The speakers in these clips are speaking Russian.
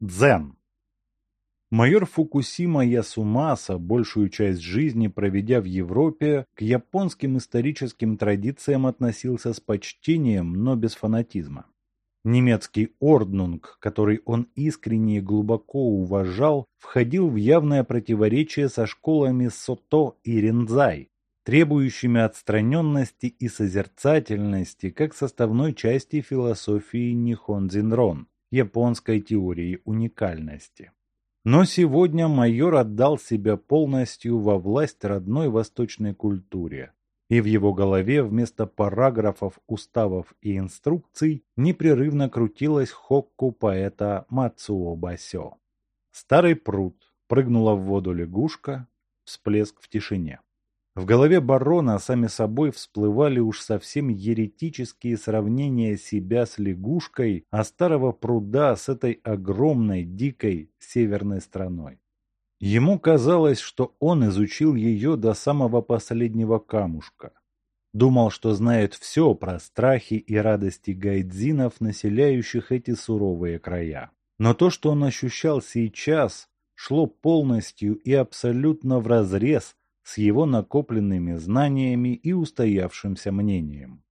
Дзен. Майор Фукусима Ясумаса, большую часть жизни проведя в Европе, к японским историческим традициям относился с почтением, но без фанатизма. Немецкий орднунг, который он искренне и глубоко уважал, входил в явное противоречие со школами Сото и Рензай, требующими отстраненности и созерцательности как составной части философии Нихонзинрон, японской теории уникальности. Но сегодня майор отдал себя полностью во власть родной восточной культуре, и в его голове вместо параграфов, уставов и инструкций непрерывно крутилась хокку поэта Мацуо Басё. Старый пруд, прыгнула в воду лягушка, всплеск в тишине. В голове барона сами собой всплывали уж совсем еретические сравнения себя с лягушкой, а старого пруда с этой огромной, дикой северной страной. Ему казалось, что он изучил ее до самого последнего камушка. Думал, что знает все про страхи и радости гайдзинов, населяющих эти суровые края. Но то, что он ощущал сейчас, шло полностью и абсолютно вразрез с его накопленными знаниями и устоявшимся мнением.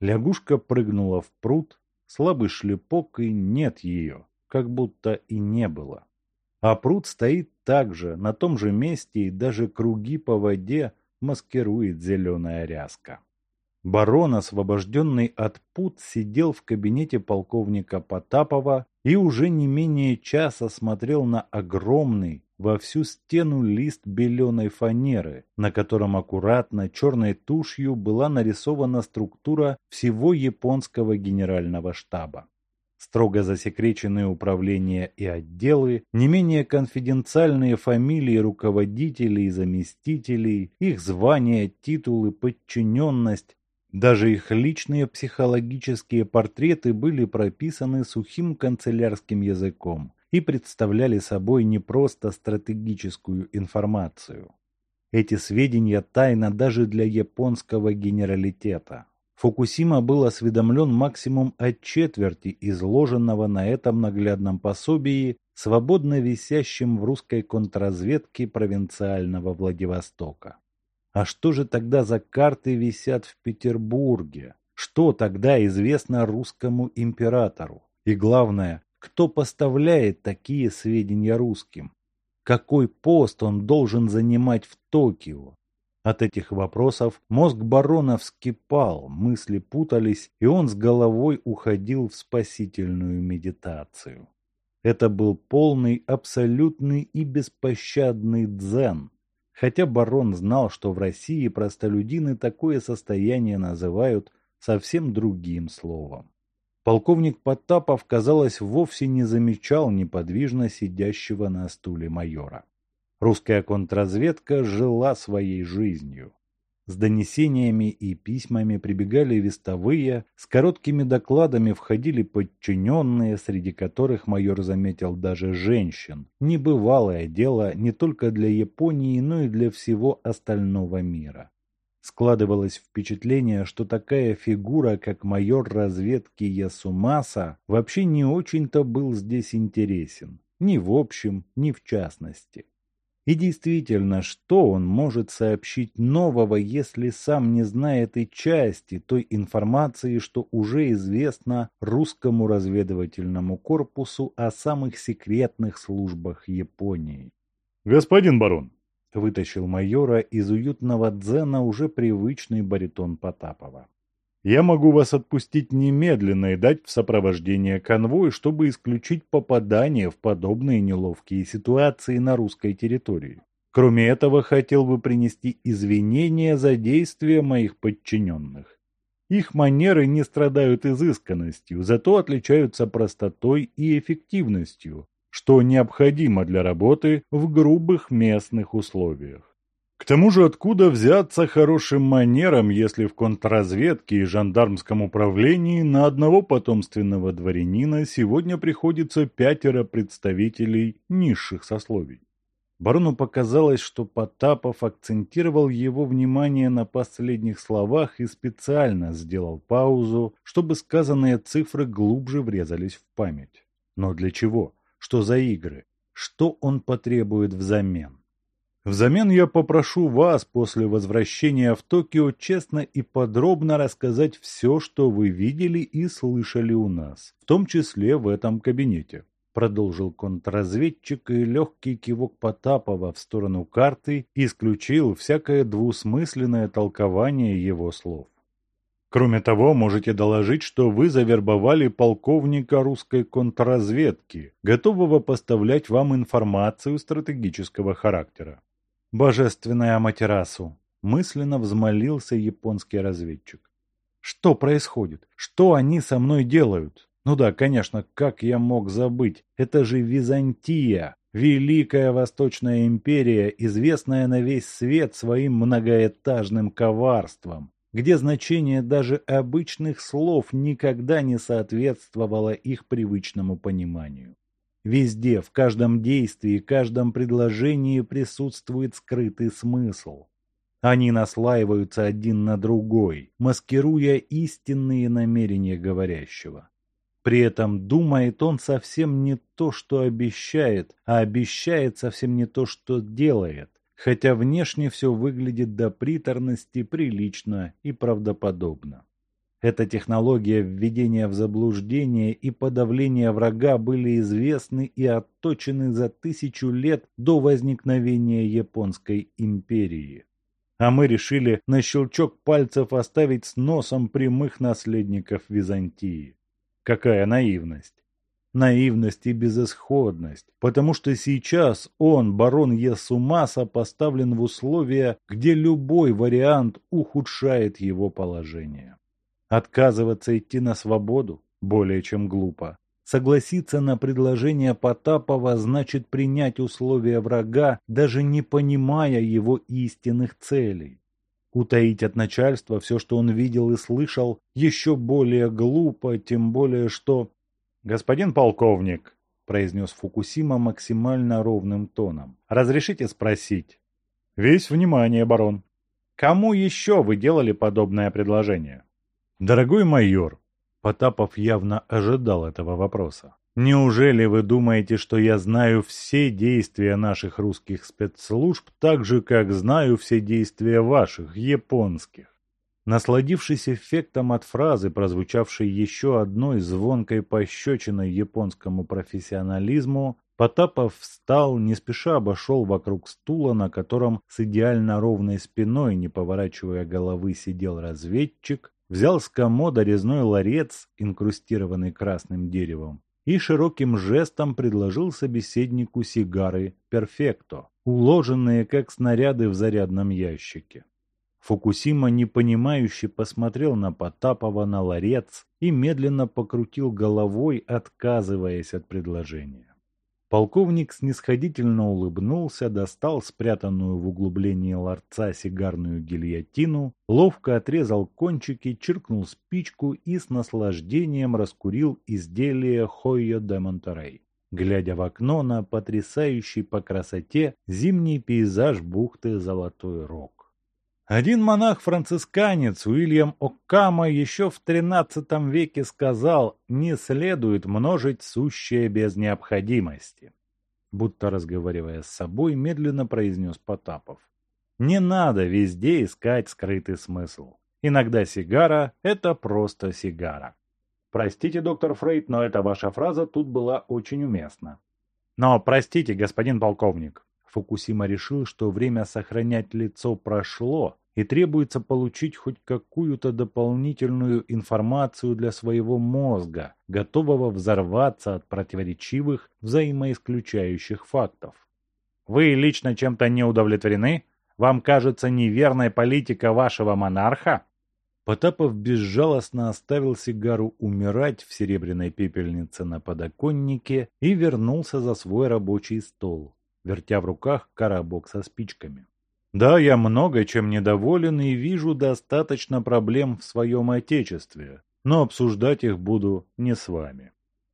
Лягушка прыгнула в пруд, слабый шлепок и нет ее, как будто и не было. А пруд стоит также, на том же месте и даже круги по воде маскирует зеленая ряска. Барон, освобожденный от пут, сидел в кабинете полковника Потапова и уже не менее часа смотрел на огромный, во всю стену лист беленой фанеры, на котором аккуратно черной тушью была нарисована структура всего японского генерального штаба. Строго засекреченные управления и отделы, не менее конфиденциальные фамилии руководителей и заместителей, их звания, титулы, подчиненность, даже их личные психологические портреты были прописаны сухим канцелярским языком и представляли собой не просто стратегическую информацию. Эти сведения тайна даже для японского генералитета. Фукусима был осведомлен максимум о четверти изложенного на этом наглядном пособии, свободно висящем в русской контрразведке провинциального Владивостока. А что же тогда за карты висят в Петербурге? Что тогда известно русскому императору? И главное, кто поставляет такие сведения русским? Какой пост он должен занимать в Токио? От этих вопросов мозг барона вскипал, мысли путались, и он с головой уходил в спасительную медитацию. Это был полный, абсолютный и беспощадный дзен. Хотя барон знал, что в России простолюдины такое состояние называют совсем другим словом. Полковник Потапов, казалось, вовсе не замечал неподвижно сидящего на стуле майора. Русская контрразведка жила своей жизнью. С донесениями и письмами прибегали вестовые, с короткими докладами входили подчиненные, среди которых майор заметил даже женщин. Небывалое дело не только для Японии, но и для всего остального мира. Складывалось впечатление, что такая фигура, как майор разведки Ясумаса, вообще не очень-то был здесь интересен. Ни в общем, ни в частности. И действительно, что он может сообщить нового, если сам не знает и части той информации, что уже известно русскому разведывательному корпусу о самых секретных службах Японии? «Господин барон!» – вытащил майора из уютного дзена уже привычный баритон Потапова. Я могу вас отпустить немедленно и дать в сопровождение конвой, чтобы исключить попадание в подобные неловкие ситуации на русской территории. Кроме этого, хотел бы принести извинения за действия моих подчиненных. Их манеры не страдают изысканностью, зато отличаются простотой и эффективностью, что необходимо для работы в грубых местных условиях. К тому же откуда взяться хорошим манерам, если в контрразведке и жандармском управлении на одного потомственного дворянина сегодня приходится пятеро представителей низших сословий? Барону показалось, что Потапов акцентировал его внимание на последних словах и специально сделал паузу, чтобы сказанные цифры глубже врезались в память. Но для чего? Что за игры? Что он потребует взамен? Взамен я попрошу вас после возвращения в Токио честно и подробно рассказать все, что вы видели и слышали у нас, в том числе в этом кабинете. Продолжил контрразведчик, и легкий кивок Потапова в сторону карты исключил всякое двусмысленное толкование его слов. Кроме того, можете доложить, что вы завербовали полковника русской контрразведки, готового поставлять вам информацию стратегического характера. Божественная Аматерасу! Мысленно взмолился японский разведчик. Что происходит? Что они со мной делают? Ну да, конечно, как я мог забыть? Это же Византия, Великая Восточная империя, известная на весь свет своим многоэтажным коварством, где значение даже обычных слов никогда не соответствовало их привычному пониманию. Везде, в каждом действии, каждом предложении присутствует скрытый смысл. Они наслаиваются один на другой, маскируя истинные намерения говорящего. При этом думает он совсем не то, что обещает, а обещает совсем не то, что делает, хотя внешне все выглядит до приторности прилично и правдоподобно. Эта технология введения в заблуждение и подавления врага были известны и отточены за тысячу лет до возникновения Японской империи. А мы решили на щелчок пальцев оставить с носом прямых наследников Византии. Какая наивность! Наивность и безысходность, потому что сейчас он, барон Ясумаса, поставлен в условия, где любой вариант ухудшает его положение. Отказываться идти на свободу более чем глупо. Согласиться на предложение Потапова значит принять условия врага, даже не понимая его истинных целей. Утаить от начальства все, что он видел и слышал, еще более глупо, тем более что... «Господин полковник», — произнес Фукусима максимально ровным тоном, — «разрешите спросить?» «Весь внимание, барон». «Кому еще вы делали подобное предложение?» Дорогой майор, Потапов явно ожидал этого вопроса. Неужели вы думаете, что я знаю все действия наших русских спецслужб так же, как знаю все действия ваших, японских? Насладившись эффектом от фразы, прозвучавшей еще одной звонкой пощечиной японскому профессионализму, Потапов встал, не спеша обошел вокруг стула, на котором с идеально ровной спиной, не поворачивая головы, сидел разведчик, взял с комода резной ларец, инкрустированный красным деревом, и широким жестом предложил собеседнику сигары «Перфекто», уложенные как снаряды в зарядном ящике. Фукусима непонимающе посмотрел на Потапова на ларец и медленно покрутил головой, отказываясь от предложения. Полковник снисходительно улыбнулся, достал спрятанную в углублении ларца сигарную гильотину, ловко отрезал кончики, чиркнул спичку и с наслаждением раскурил изделие Хойо де Монтерей, глядя в окно на потрясающий по красоте зимний пейзаж бухты Золотой Рог. Один монах-францисканец Уильям Оккама еще в XIII веке сказал «не следует множить сущее без необходимости». Будто разговаривая с собой, медленно произнес Потапов. Не надо везде искать скрытый смысл. Иногда сигара – это просто сигара. Простите, доктор Фрейд, но эта ваша фраза тут была очень уместна. Но простите, господин полковник, Фукусима решил, что время сохранять лицо прошло, и требуется получить хоть какую-то дополнительную информацию для своего мозга, готового взорваться от противоречивых, взаимоисключающих фактов. Вы лично чем-то не удовлетворены? Вам кажется неверной политика вашего монарха? Потапов безжалостно оставил сигару умирать в серебряной пепельнице на подоконнике и вернулся за свой рабочий стол вертя в руках коробок со спичками. Да, я много чем недоволен и вижу достаточно проблем в своем отечестве, но обсуждать их буду не с вами,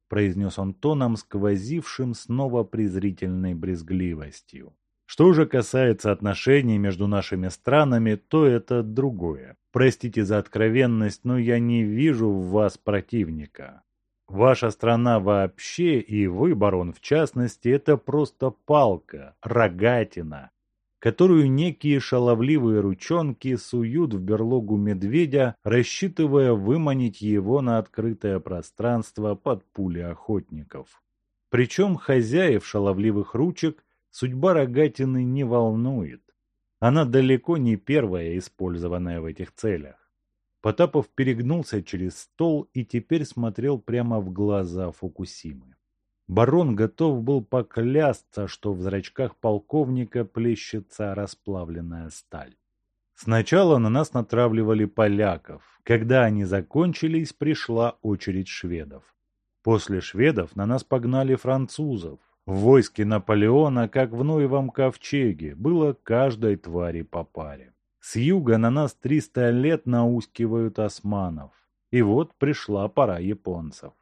произнес он тоном, сквозившим снова презрительной брезгливостью. Что же касается отношений между нашими странами, то это другое. Простите за откровенность, но я не вижу в вас противника. Ваша страна вообще, и вы, барон, в частности, это просто палка, рогатина, которую некие шаловливые ручонки суют в берлогу медведя, рассчитывая выманить его на открытое пространство под пули охотников. Причем хозяев шаловливых ручек судьба рогатины не волнует. Она далеко не первая, использованная в этих целях. Потапов перегнулся через стол и теперь смотрел прямо в глаза Фукусимы. Барон готов был поклясться, что в зрачках полковника плещется расплавленная сталь. Сначала на нас натравливали поляков. Когда они закончились, пришла очередь шведов. После шведов на нас погнали французов. В войске Наполеона, как в Ноевом ковчеге, было каждой твари по паре. С юга на нас 300 лет наускивают османов. И вот пришла пора японцев.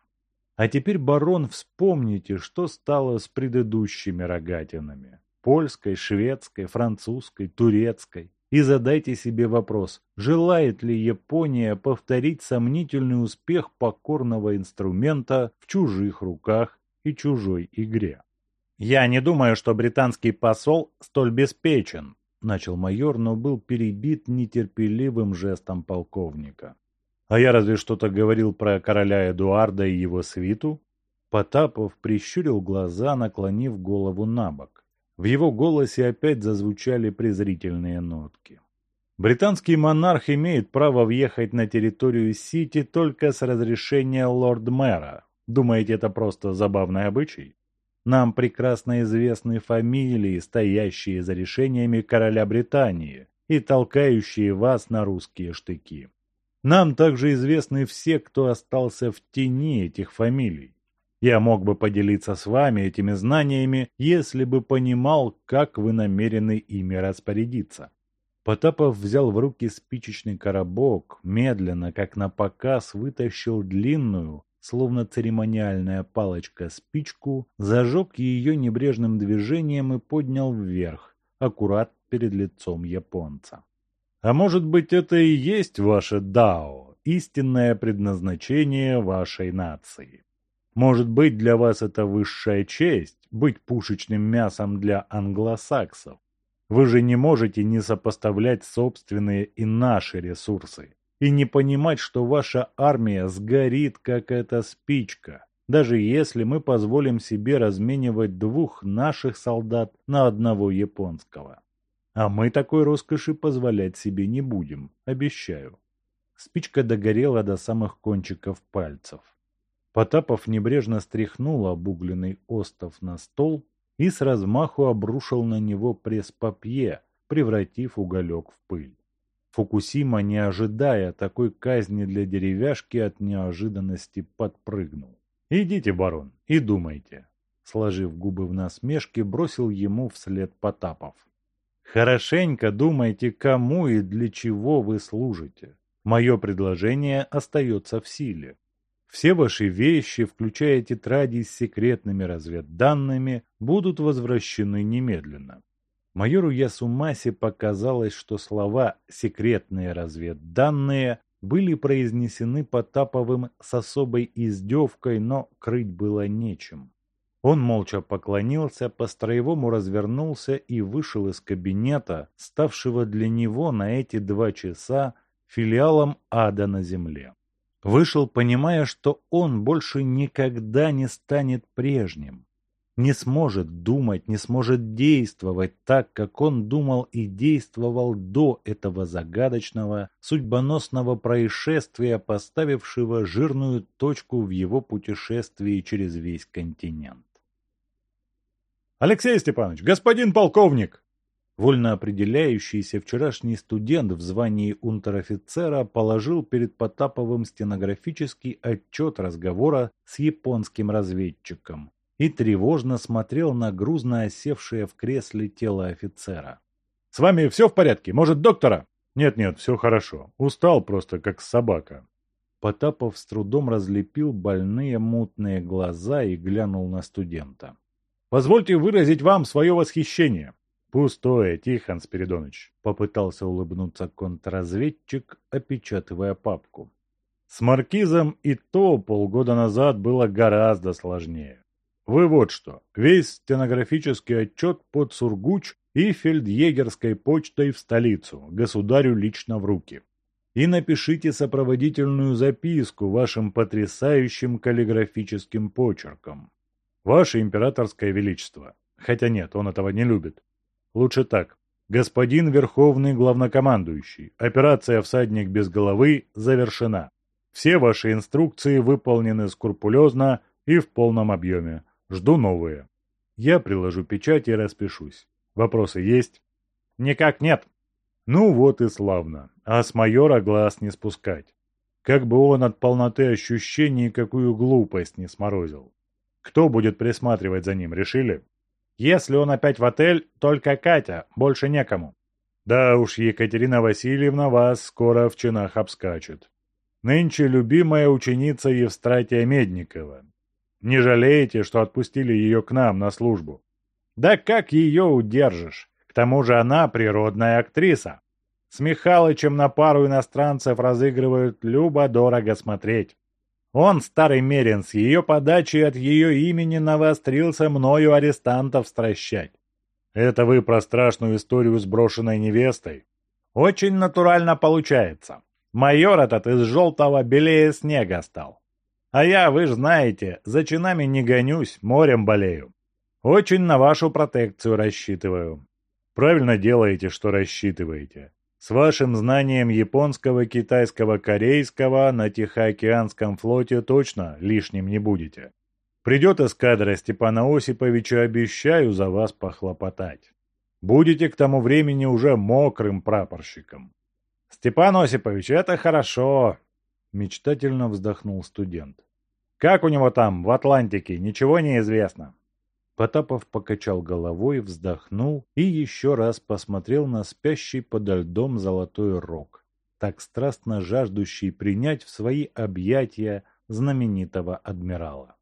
А теперь, барон, вспомните, что стало с предыдущими рогатинами. Польской, шведской, французской, турецкой. И задайте себе вопрос, желает ли Япония повторить сомнительный успех покорного инструмента в чужих руках и чужой игре. «Я не думаю, что британский посол столь беспечен», — начал майор, но был перебит нетерпеливым жестом полковника. «А я разве что-то говорил про короля Эдуарда и его свиту?» Потапов прищурил глаза, наклонив голову на бок. В его голосе опять зазвучали презрительные нотки. Британский монарх имеет право въехать на территорию Сити только с разрешения лорд-мэра. Думаете, это просто забавный обычай? Нам прекрасно известны фамилии, стоящие за решениями короля Британии и толкающие вас на русские штыки. Нам также известны все, кто остался в тени этих фамилий. Я мог бы поделиться с вами этими знаниями, если бы понимал, как вы намерены ими распорядиться. Потапов взял в руки спичечный коробок, медленно, как на показ, вытащил длинную, словно церемониальная палочка, спичку, зажег ее небрежным движением и поднял вверх, аккурат перед лицом японца. А может быть, это и есть ваше дао, истинное предназначение вашей нации? Может быть, для вас это высшая честь – быть пушечным мясом для англосаксов? Вы же не можете не сопоставлять собственные и наши ресурсы и не понимать, что ваша армия сгорит, как эта спичка, даже если мы позволим себе разменивать двух наших солдат на одного японского. А мы такой роскоши позволять себе не будем, обещаю. Спичка догорела до самых кончиков пальцев. Потапов небрежно стряхнул обугленный остов на стол и с размаху обрушил на него пресс-папье, превратив уголек в пыль. Фукусима, не ожидая такой казни для деревяшки, от неожиданности подпрыгнул. «Идите, барон, и думайте», — сложив губы в насмешке, бросил ему вслед Потапов. «Хорошенько думайте, кому и для чего вы служите. Мое предложение остается в силе. Все ваши вещи, включая тетради с секретными разведданными, будут возвращены немедленно. Майору Ясумасе показалось, что слова «секретные разведданные» были произнесены Потаповым с особой издевкой, но крыть было нечем. Он молча поклонился, по-строевому развернулся и вышел из кабинета, ставшего для него на эти два часа филиалом ада на земле. Вышел, понимая, что он больше никогда не станет прежним не сможет думать, не сможет действовать так, как он думал и действовал до этого загадочного, судьбоносного происшествия, поставившего жирную точку в его путешествии через весь континент. «Алексей Степанович, господин полковник!» Вольно определяющийся вчерашний студент в звании унтер-офицера положил перед Потаповым стенографический отчет разговора с японским разведчиком и тревожно смотрел на грузно осевшее в кресле тело офицера. «С вами все в порядке? Может, доктора?» «Нет-нет, все хорошо. Устал просто, как собака». Потапов с трудом разлепил больные мутные глаза и глянул на студента. «Позвольте выразить вам свое восхищение». «Пустое, Тихон Спиридонович», — попытался улыбнуться контрразведчик, опечатывая папку. С маркизом и то полгода назад было гораздо сложнее. Вы вот что, весь стенографический отчет под Сургуч и фельдъегерской почтой в столицу, государю лично в руки. И напишите сопроводительную записку вашим потрясающим каллиграфическим почерком. Ваше императорское величество. Хотя нет, он этого не любит. Лучше так. Господин Верховный Главнокомандующий, операция «Всадник без головы» завершена. Все ваши инструкции выполнены скрупулезно и в полном объеме. Жду новые. Я приложу печать и распишусь. Вопросы есть? Никак нет. Ну вот и славно. А с майора глаз не спускать. Как бы он от полноты ощущений какую глупость не сморозил. Кто будет присматривать за ним, решили? Если он опять в отель, только Катя, больше некому. Да уж, Екатерина Васильевна вас скоро в чинах обскачет. Нынче любимая ученица Евстратия Медникова. Не жалеете, что отпустили ее к нам на службу? Да как ее удержишь? К тому же она природная актриса. С Михалычем на пару иностранцев разыгрывают любо-дорого смотреть. Он, старый мерин, с ее подачи от ее имени навострился мною арестантов стращать. Это вы про страшную историю с брошенной невестой? Очень натурально получается. Майор этот из желтого белее снега стал. А я, вы ж знаете, за чинами не гонюсь, морем болею. Очень на вашу протекцию рассчитываю. Правильно делаете, что рассчитываете. С вашим знанием японского, китайского, корейского на Тихоокеанском флоте точно лишним не будете. Придет эскадра Степана Осиповича, обещаю за вас похлопотать. Будете к тому времени уже мокрым прапорщиком. Степан Осипович, это хорошо, мечтательно вздохнул студент. Как у него там, в Атлантике, ничего не известно. Потапов покачал головой, вздохнул и еще раз посмотрел на спящий подо льдом золотой рог, так страстно жаждущий принять в свои объятия знаменитого адмирала.